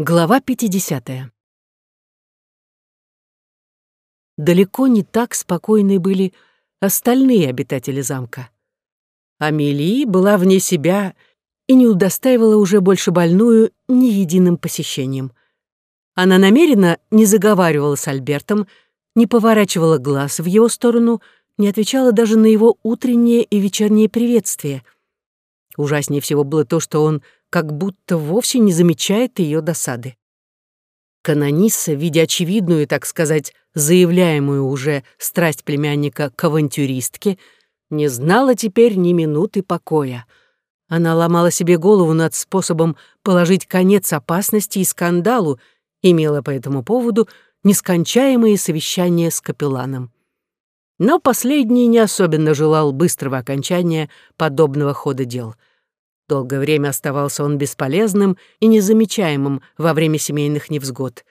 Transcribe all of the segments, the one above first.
Глава 50. Далеко не так спокойны были остальные обитатели замка. Амелии была вне себя и не удостаивала уже больше больную ни единым посещением. Она намеренно не заговаривала с Альбертом, не поворачивала глаз в его сторону, не отвечала даже на его утреннее и вечернее приветствие. Ужаснее всего было то, что он как будто вовсе не замечает ее досады. Канонисса, видя очевидную, так сказать, заявляемую уже страсть племянника к авантюристке, не знала теперь ни минуты покоя. Она ломала себе голову над способом положить конец опасности и скандалу, имела по этому поводу нескончаемые совещания с капелланом. Но последний не особенно желал быстрого окончания подобного хода дел — Долгое время оставался он бесполезным и незамечаемым во время семейных невзгод.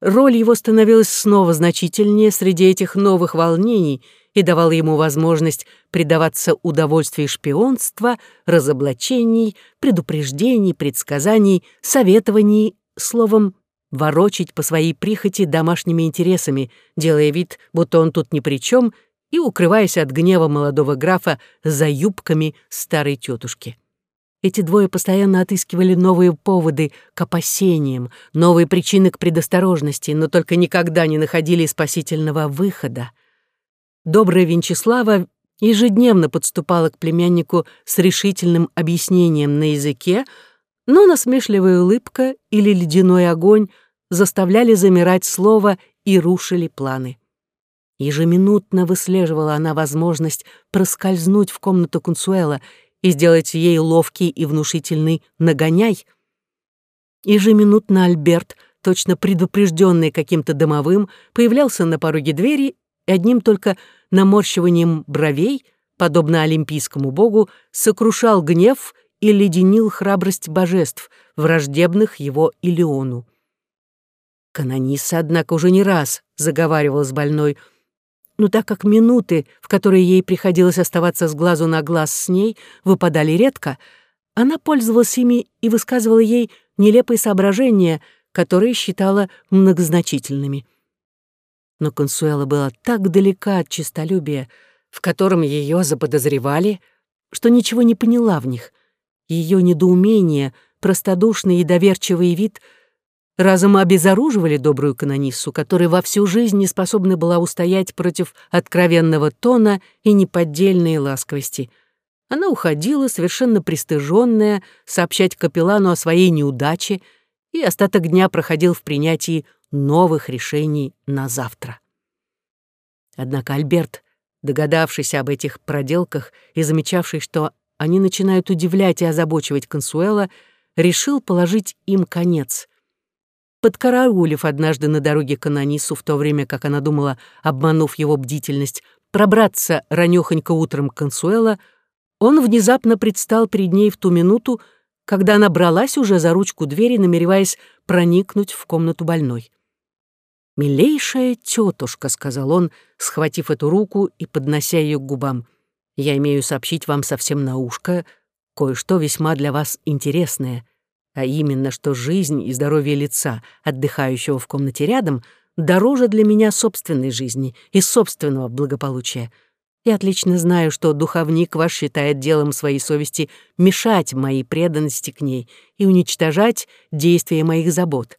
Роль его становилась снова значительнее среди этих новых волнений и давала ему возможность предаваться удовольствию шпионства, разоблачений, предупреждений, предсказаний, советований, словом, ворочить по своей прихоти домашними интересами, делая вид, будто он тут ни при чем, и укрываясь от гнева молодого графа за юбками старой тетушки. Эти двое постоянно отыскивали новые поводы к опасениям, новые причины к предосторожности, но только никогда не находили спасительного выхода. Добрая Венчеслава ежедневно подступала к племяннику с решительным объяснением на языке, но насмешливая улыбка или ледяной огонь заставляли замирать слово и рушили планы. Ежеминутно выслеживала она возможность проскользнуть в комнату Консуэла и сделать ей ловкий и внушительный нагоняй. Ежеминутно Альберт, точно предупрежденный каким-то домовым, появлялся на пороге двери и одним только наморщиванием бровей, подобно олимпийскому богу, сокрушал гнев и леденил храбрость божеств, враждебных его Илеону. Канониса, однако, уже не раз заговаривал с больной — но так как минуты, в которые ей приходилось оставаться с глазу на глаз с ней, выпадали редко, она пользовалась ими и высказывала ей нелепые соображения, которые считала многозначительными. Но Консуэла была так далека от честолюбия, в котором ее заподозревали, что ничего не поняла в них. Ее недоумение, простодушный и доверчивый вид — разом обезоруживали добрую канониссу, которая во всю жизнь не способна была устоять против откровенного тона и неподдельной ласковости. Она уходила, совершенно пристыженная, сообщать капеллану о своей неудаче, и остаток дня проходил в принятии новых решений на завтра. Однако Альберт, догадавшийся об этих проделках и замечавший, что они начинают удивлять и озабочивать Консуэла, решил положить им конец подкараулив однажды на дороге к Анонису, в то время как она думала, обманув его бдительность, пробраться ранёхонько утром к Консуэла, он внезапно предстал перед ней в ту минуту, когда она бралась уже за ручку двери, намереваясь проникнуть в комнату больной. «Милейшая тетушка», — сказал он, схватив эту руку и поднося ее к губам, — «я имею сообщить вам совсем на ушко кое-что весьма для вас интересное а именно, что жизнь и здоровье лица, отдыхающего в комнате рядом, дороже для меня собственной жизни и собственного благополучия. Я отлично знаю, что духовник ваш считает делом своей совести мешать моей преданности к ней и уничтожать действия моих забот.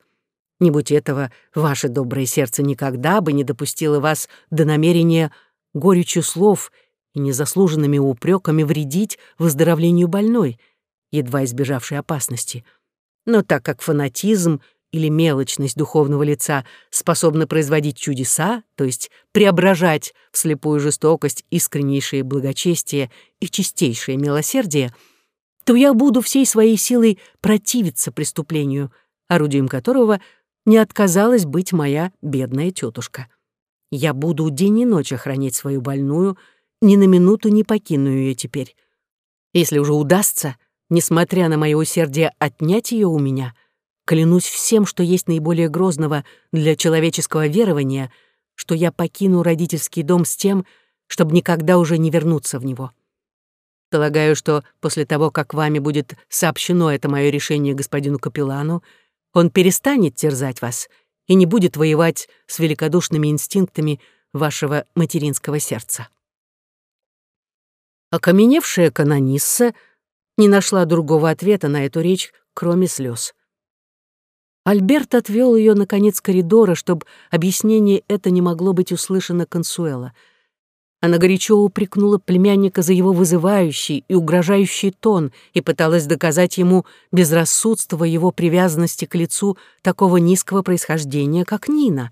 Не будь этого, ваше доброе сердце никогда бы не допустило вас до намерения горечью слов и незаслуженными упреками вредить выздоровлению больной, едва избежавшей опасности — но так как фанатизм или мелочность духовного лица способны производить чудеса, то есть преображать в слепую жестокость искреннейшее благочестие и чистейшее милосердие, то я буду всей своей силой противиться преступлению, орудием которого не отказалась быть моя бедная тетушка. Я буду день и ночь охранять свою больную, ни на минуту не покину ее теперь. Если уже удастся — несмотря на мое усердие отнять ее у меня, клянусь всем, что есть наиболее грозного для человеческого верования, что я покину родительский дом с тем, чтобы никогда уже не вернуться в него. Полагаю, что после того, как вами будет сообщено это мое решение господину капеллану, он перестанет терзать вас и не будет воевать с великодушными инстинктами вашего материнского сердца. Окаменевшая канонисса не нашла другого ответа на эту речь, кроме слез. Альберт отвел ее на конец коридора, чтобы объяснение это не могло быть услышано Консуэла. Она горячо упрекнула племянника за его вызывающий и угрожающий тон и пыталась доказать ему безрассудство его привязанности к лицу такого низкого происхождения, как Нина.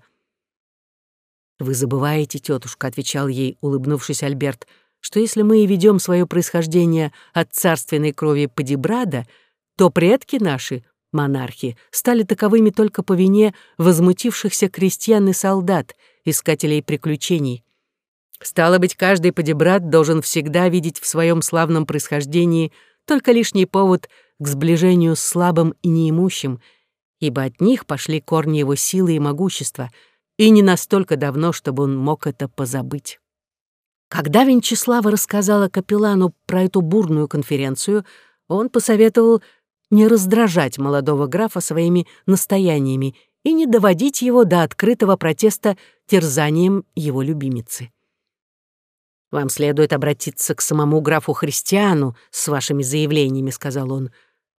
«Вы забываете, тетушка», — отвечал ей, улыбнувшись Альберт, «что если мы и ведем свое происхождение от царственной крови Падибрада, то предки наши монархи стали таковыми только по вине возмутившихся крестьян и солдат, искателей приключений. Стало быть, каждый подебрат должен всегда видеть в своем славном происхождении только лишний повод к сближению с слабым и неимущим, ибо от них пошли корни его силы и могущества, и не настолько давно, чтобы он мог это позабыть. Когда Венчеслава рассказала капеллану про эту бурную конференцию, он посоветовал не раздражать молодого графа своими настояниями и не доводить его до открытого протеста терзанием его любимицы. «Вам следует обратиться к самому графу Христиану с вашими заявлениями», — сказал он.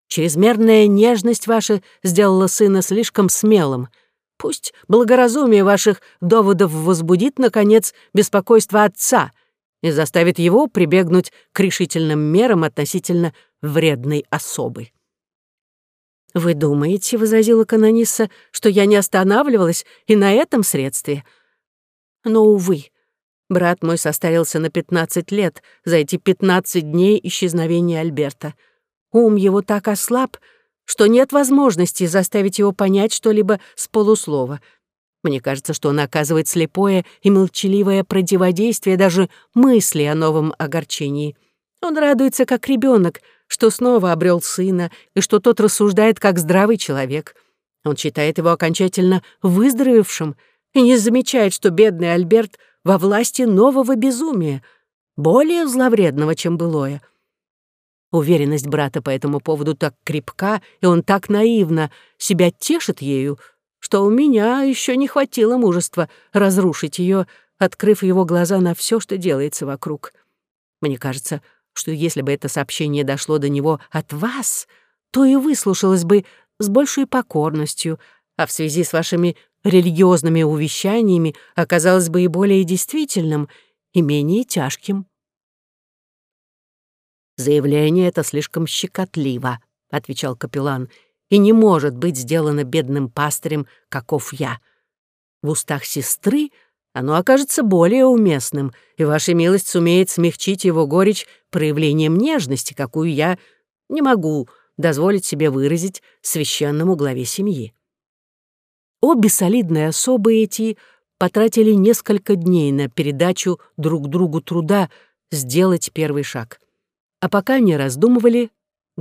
«Чрезмерная нежность ваша сделала сына слишком смелым. Пусть благоразумие ваших доводов возбудит, наконец, беспокойство отца и заставит его прибегнуть к решительным мерам относительно вредной особы». «Вы думаете, — возразила канониса, — что я не останавливалась и на этом средстве? Но, увы, брат мой состарился на пятнадцать лет за эти пятнадцать дней исчезновения Альберта. Ум его так ослаб, что нет возможности заставить его понять что-либо с полуслова. Мне кажется, что он оказывает слепое и молчаливое противодействие даже мысли о новом огорчении. Он радуется, как ребенок, что снова обрел сына и что тот рассуждает как здравый человек. Он считает его окончательно выздоровевшим и не замечает, что бедный Альберт во власти нового безумия, более зловредного, чем былое. Уверенность брата по этому поводу так крепка, и он так наивно себя тешит ею, что у меня еще не хватило мужества разрушить ее, открыв его глаза на все, что делается вокруг. Мне кажется, что если бы это сообщение дошло до него от вас, то и выслушалось бы с большей покорностью, а в связи с вашими религиозными увещаниями оказалось бы и более действительным, и менее тяжким. «Заявление это слишком щекотливо», — отвечал капеллан, «и не может быть сделано бедным пастырем, каков я. В устах сестры оно окажется более уместным, и ваша милость сумеет смягчить его горечь проявлением нежности, какую я не могу дозволить себе выразить священному главе семьи. Обе солидные особы эти потратили несколько дней на передачу друг другу труда сделать первый шаг. А пока не раздумывали,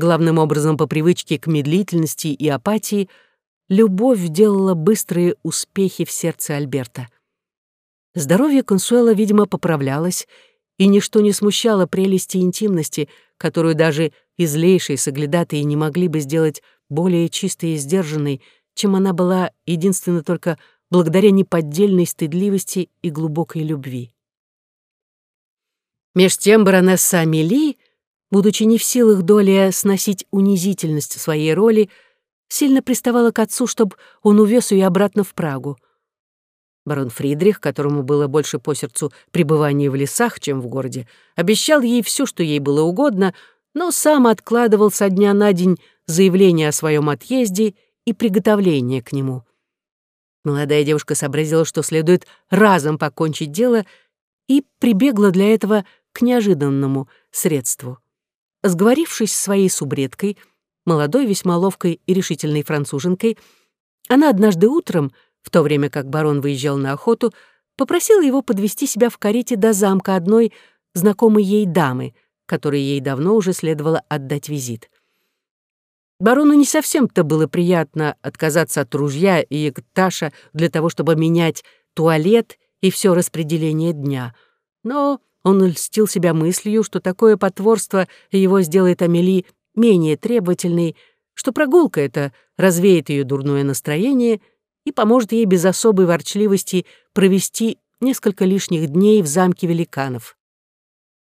главным образом по привычке к медлительности и апатии, любовь делала быстрые успехи в сердце Альберта — Здоровье Консуэла, видимо, поправлялось, и ничто не смущало прелести интимности, которую даже излейшие соглядатые не могли бы сделать более чистой и сдержанной, чем она была единственно только благодаря неподдельной стыдливости и глубокой любви. Меж тем баронесса Амели, будучи не в силах доля сносить унизительность своей роли, сильно приставала к отцу, чтобы он увез ее обратно в Прагу — Барон Фридрих, которому было больше по сердцу пребывание в лесах, чем в городе, обещал ей все, что ей было угодно, но сам откладывал со дня на день заявление о своем отъезде и приготовление к нему. Молодая девушка сообразила, что следует разом покончить дело, и прибегла для этого к неожиданному средству. Сговорившись с своей субредкой, молодой, весьма ловкой и решительной француженкой, она однажды утром — в то время как барон выезжал на охоту, попросила его подвести себя в карете до замка одной знакомой ей дамы, которой ей давно уже следовало отдать визит. Барону не совсем-то было приятно отказаться от ружья и екташа для того, чтобы менять туалет и все распределение дня. Но он льстил себя мыслью, что такое потворство его сделает Амели менее требовательной, что прогулка эта развеет ее дурное настроение и поможет ей без особой ворчливости провести несколько лишних дней в замке великанов.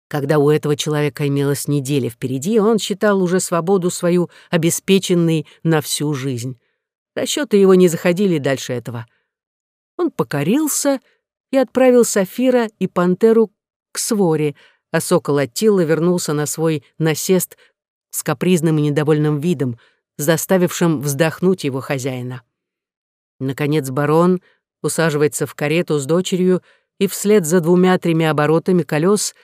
Когда у этого человека имелась неделя впереди, он считал уже свободу свою обеспеченной на всю жизнь. Расчеты его не заходили дальше этого. Он покорился и отправил Сафира и Пантеру к своре, а сокол Аттила вернулся на свой насест с капризным и недовольным видом, заставившим вздохнуть его хозяина. Наконец барон усаживается в карету с дочерью и вслед за двумя-тремя оборотами колес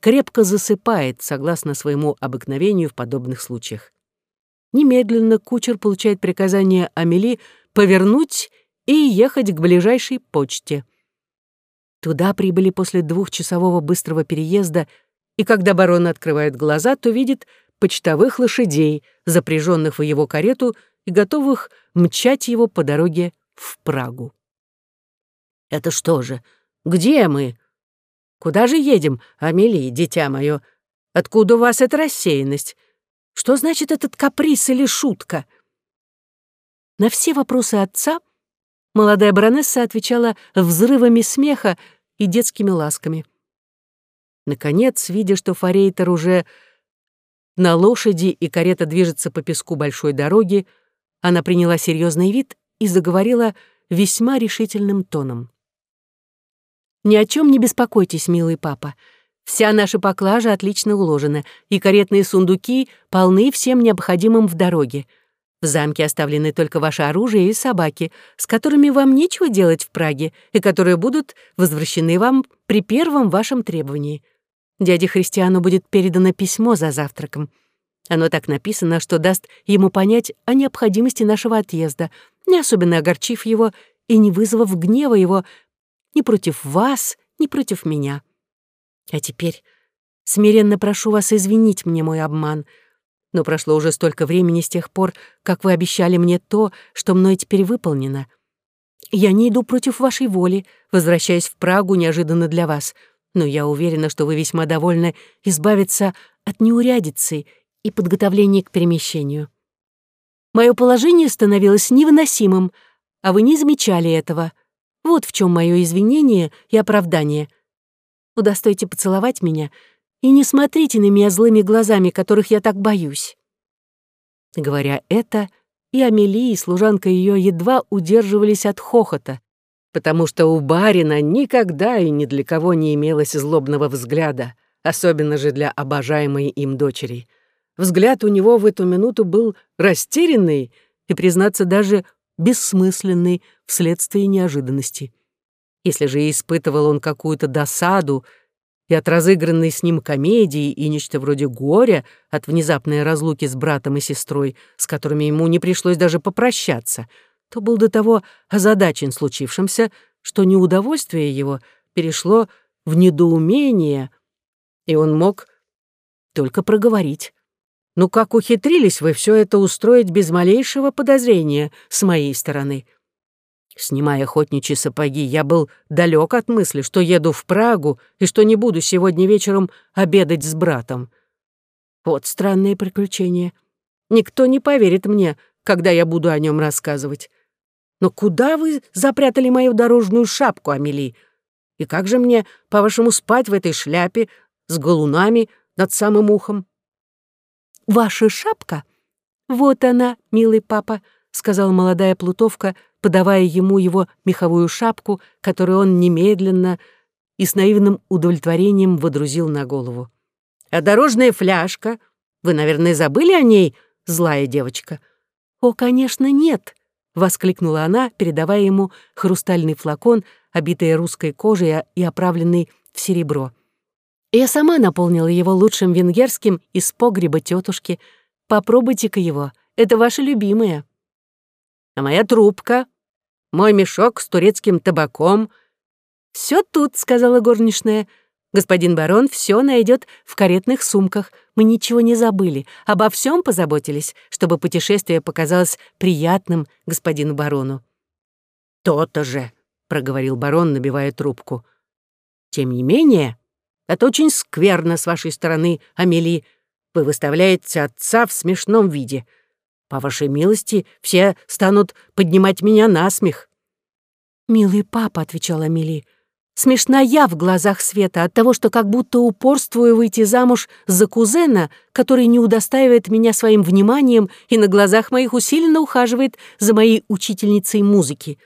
крепко засыпает, согласно своему обыкновению в подобных случаях. Немедленно кучер получает приказание Амели повернуть и ехать к ближайшей почте. Туда прибыли после двухчасового быстрого переезда, и когда барон открывает глаза, то видит почтовых лошадей, запряженных в его карету и готовых мчать его по дороге в Прагу. «Это что же? Где мы? Куда же едем, Амелия, дитя мое? Откуда у вас эта рассеянность? Что значит этот каприз или шутка?» На все вопросы отца молодая баронесса отвечала взрывами смеха и детскими ласками. Наконец, видя, что форейтер уже на лошади и карета движется по песку большой дороги, она приняла серьезный вид и заговорила весьма решительным тоном. «Ни о чем не беспокойтесь, милый папа. Вся наша поклажа отлично уложена, и каретные сундуки полны всем необходимым в дороге. В замке оставлены только ваше оружие и собаки, с которыми вам нечего делать в Праге и которые будут возвращены вам при первом вашем требовании. Дяде Христиану будет передано письмо за завтраком. Оно так написано, что даст ему понять о необходимости нашего отъезда, не особенно огорчив его и не вызвав гнева его ни против вас, ни против меня. А теперь смиренно прошу вас извинить мне мой обман, но прошло уже столько времени с тех пор, как вы обещали мне то, что мной теперь выполнено. Я не иду против вашей воли, возвращаясь в Прагу неожиданно для вас — но я уверена, что вы весьма довольны избавиться от неурядицы и подготовления к перемещению. Мое положение становилось невыносимым, а вы не замечали этого. Вот в чем мое извинение и оправдание. Удостойте поцеловать меня и не смотрите на меня злыми глазами, которых я так боюсь». Говоря это, и Амелия, и служанка ее едва удерживались от хохота, потому что у барина никогда и ни для кого не имелось злобного взгляда, особенно же для обожаемой им дочери. Взгляд у него в эту минуту был растерянный и, признаться, даже бессмысленный вследствие неожиданности. Если же испытывал он какую-то досаду и от разыгранной с ним комедии и нечто вроде горя от внезапной разлуки с братом и сестрой, с которыми ему не пришлось даже попрощаться — то был до того озадачен случившимся, что неудовольствие его перешло в недоумение, и он мог только проговорить. «Ну как ухитрились вы все это устроить без малейшего подозрения с моей стороны?» Снимая охотничьи сапоги, я был далек от мысли, что еду в Прагу и что не буду сегодня вечером обедать с братом. Вот странные приключения. Никто не поверит мне, когда я буду о нем рассказывать. Но куда вы запрятали мою дорожную шапку, Амели? И как же мне, по-вашему, спать в этой шляпе с галунами над самым ухом?» «Ваша шапка? Вот она, милый папа», — сказала молодая плутовка, подавая ему его меховую шапку, которую он немедленно и с наивным удовлетворением водрузил на голову. «А дорожная фляжка? Вы, наверное, забыли о ней, злая девочка?» «О, конечно, нет», — воскликнула она, передавая ему хрустальный флакон, обитый русской кожей и оправленный в серебро. «Я сама наполнила его лучшим венгерским из погреба тетушки. Попробуйте-ка его, это ваше любимое». «А моя трубка? Мой мешок с турецким табаком?» «Все тут», — сказала горничная, — Господин барон все найдет в каретных сумках. Мы ничего не забыли, обо всем позаботились, чтобы путешествие показалось приятным господину барону. «То-то же», — проговорил барон, набивая трубку. «Тем не менее, это очень скверно с вашей стороны, Амели. Вы выставляете отца в смешном виде. По вашей милости, все станут поднимать меня на смех». «Милый папа», — отвечала Мили, — «смешна я в глазах Света от того, что как будто упорствую выйти замуж за кузена, который не удостаивает меня своим вниманием и на глазах моих усиленно ухаживает за моей учительницей музыки.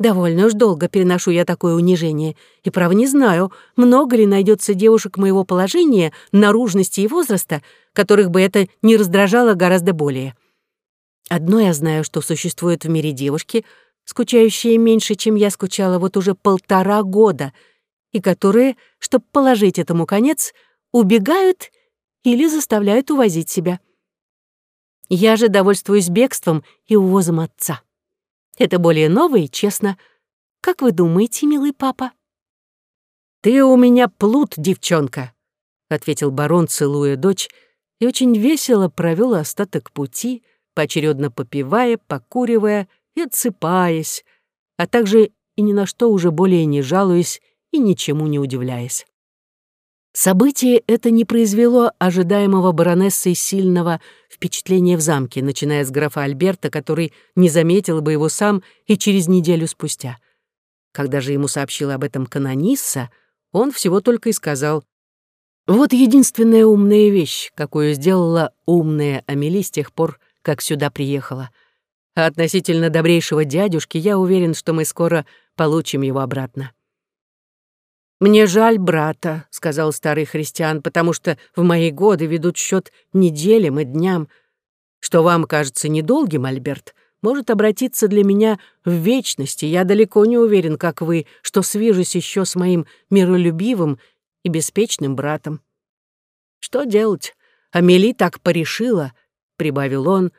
Довольно уж долго переношу я такое унижение, и, право, не знаю, много ли найдется девушек моего положения, наружности и возраста, которых бы это не раздражало гораздо более. Одно я знаю, что существуют в мире девушки, скучающие меньше, чем я скучала вот уже полтора года, и которые, чтобы положить этому конец, убегают или заставляют увозить себя. Я же довольствуюсь бегством и увозом отца. Это более ново и честно. Как вы думаете, милый папа?» «Ты у меня плут, девчонка», — ответил барон, целуя дочь, и очень весело провел остаток пути, поочередно попивая, покуривая и отсыпаясь, а также и ни на что уже более не жалуясь и ничему не удивляясь. Событие это не произвело ожидаемого баронессой сильного впечатления в замке, начиная с графа Альберта, который не заметил бы его сам и через неделю спустя. Когда же ему сообщила об этом канонисса, он всего только и сказал, «Вот единственная умная вещь, какую сделала умная Амели с тех пор, как сюда приехала. А относительно добрейшего дядюшки я уверен, что мы скоро получим его обратно». «Мне жаль брата», — сказал старый христиан, «потому что в мои годы ведут счет неделям и дням. Что вам кажется недолгим, Альберт, может обратиться для меня в вечности. Я далеко не уверен, как вы, что свяжусь еще с моим миролюбивым и беспечным братом. Что делать? Амели так порешила, — прибавил он,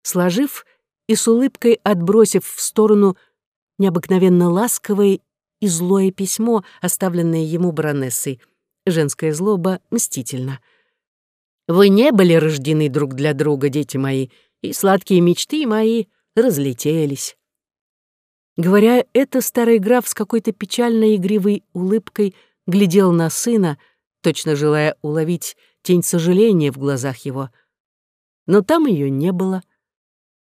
сложив и с улыбкой отбросив в сторону необыкновенно ласковые и злое письмо, оставленное ему баронессой. Женская злоба мстительна. «Вы не были рождены друг для друга, дети мои, и сладкие мечты мои разлетелись». Говоря это, старый граф с какой-то печальной игривой улыбкой глядел на сына, точно желая уловить тень сожаления в глазах его. Но там ее не было.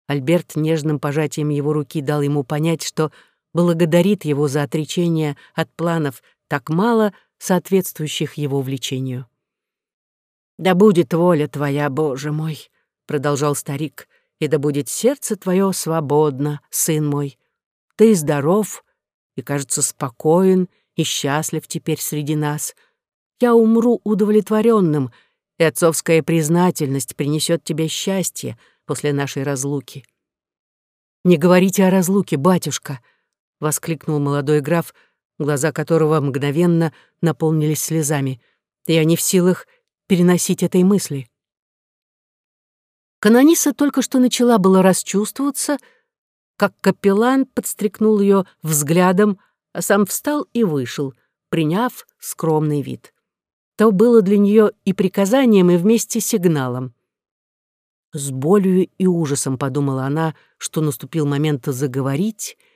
Альберт нежным пожатием его руки дал ему понять, что благодарит его за отречение от планов, так мало соответствующих его влечению. «Да будет воля твоя, Боже мой!» — продолжал старик, «и да будет сердце твое свободно, сын мой. Ты здоров и, кажется, спокоен и счастлив теперь среди нас. Я умру удовлетворенным, и отцовская признательность принесет тебе счастье после нашей разлуки». «Не говорите о разлуке, батюшка», — воскликнул молодой граф, глаза которого мгновенно наполнились слезами. «Я не в силах переносить этой мысли». Канониса только что начала было расчувствоваться, как капеллан подстрекнул ее взглядом, а сам встал и вышел, приняв скромный вид. То было для нее и приказанием, и вместе сигналом. С болью и ужасом подумала она, что наступил момент заговорить —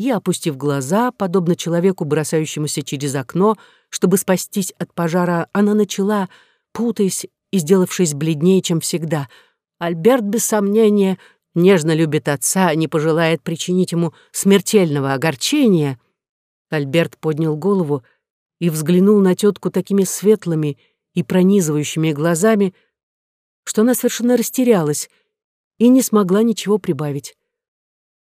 и, опустив глаза, подобно человеку, бросающемуся через окно, чтобы спастись от пожара, она начала, путаясь и сделавшись бледнее, чем всегда. Альберт, без сомнения, нежно любит отца, не пожелает причинить ему смертельного огорчения. Альберт поднял голову и взглянул на тетку такими светлыми и пронизывающими глазами, что она совершенно растерялась и не смогла ничего прибавить.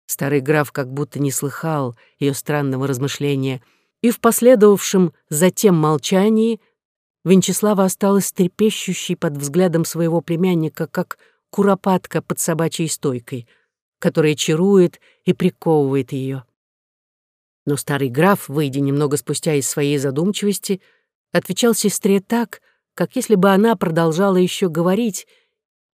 Старый граф как будто не слыхал ее странного размышления, и в последовавшем затем молчании Венчеслава осталась трепещущей под взглядом своего племянника, как куропатка под собачьей стойкой, которая чарует и приковывает ее. Но старый граф, выйдя немного спустя из своей задумчивости, отвечал сестре так, как если бы она продолжала еще говорить,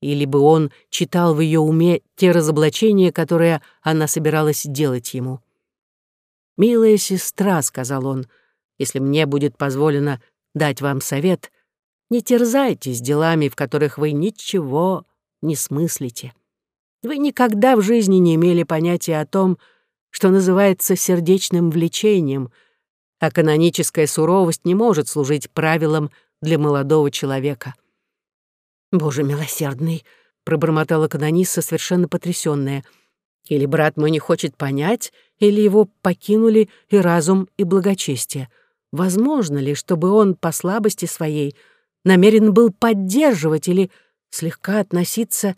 или бы он читал в ее уме те разоблачения, которые она собиралась делать ему. «Милая сестра», — сказал он, — «если мне будет позволено дать вам совет, не терзайтесь делами, в которых вы ничего не смыслите. Вы никогда в жизни не имели понятия о том, что называется сердечным влечением, а каноническая суровость не может служить правилом для молодого человека. «Боже милосердный!» — пробормотала канонисса, совершенно потрясённая. «Или брат мой не хочет понять, или его покинули и разум, и благочестие. Возможно ли, чтобы он по слабости своей намерен был поддерживать или слегка относиться...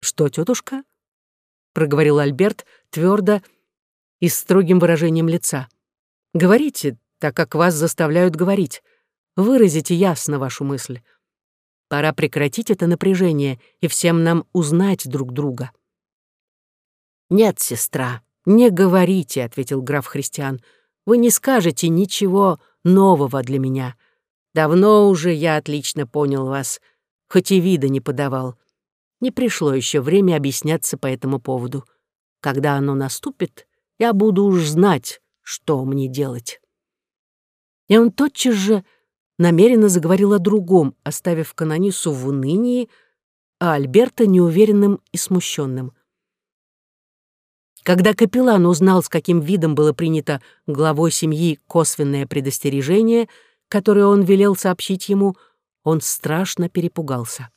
«Что, тетушка?» — проговорил Альберт твердо и строгим выражением лица. «Говорите, так как вас заставляют говорить. Выразите ясно вашу мысль. Пора прекратить это напряжение и всем нам узнать друг друга». «Нет, сестра, не говорите», — ответил граф Христиан. Вы не скажете ничего нового для меня. Давно уже я отлично понял вас, хоть и вида не подавал. Не пришло еще время объясняться по этому поводу. Когда оно наступит, я буду уж знать, что мне делать. И он тотчас же намеренно заговорил о другом, оставив канонису в унынии, а Альберта неуверенным и смущенным. Когда капеллан узнал, с каким видом было принято главой семьи косвенное предостережение, которое он велел сообщить ему, он страшно перепугался.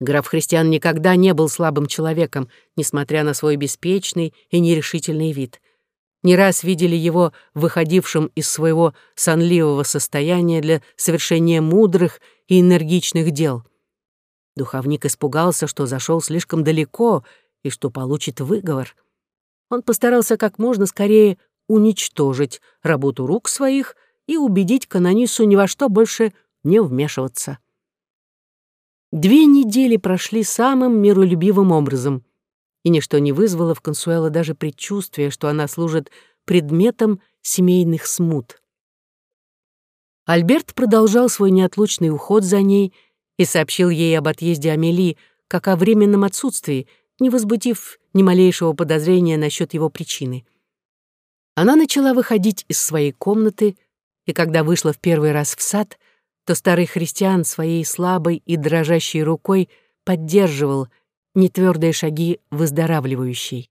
Граф Христиан никогда не был слабым человеком, несмотря на свой беспечный и нерешительный вид. Не раз видели его выходившим из своего сонливого состояния для совершения мудрых и энергичных дел. Духовник испугался, что зашел слишком далеко и что получит выговор. Он постарался как можно скорее уничтожить работу рук своих и убедить канонису ни во что больше не вмешиваться. Две недели прошли самым миролюбивым образом, и ничто не вызвало в Консуэла даже предчувствия, что она служит предметом семейных смут. Альберт продолжал свой неотлучный уход за ней и сообщил ей об отъезде Амелии как о временном отсутствии — не возбудив ни малейшего подозрения насчет его причины. Она начала выходить из своей комнаты, и когда вышла в первый раз в сад, то старый христиан своей слабой и дрожащей рукой поддерживал нетвёрдые шаги выздоравливающей.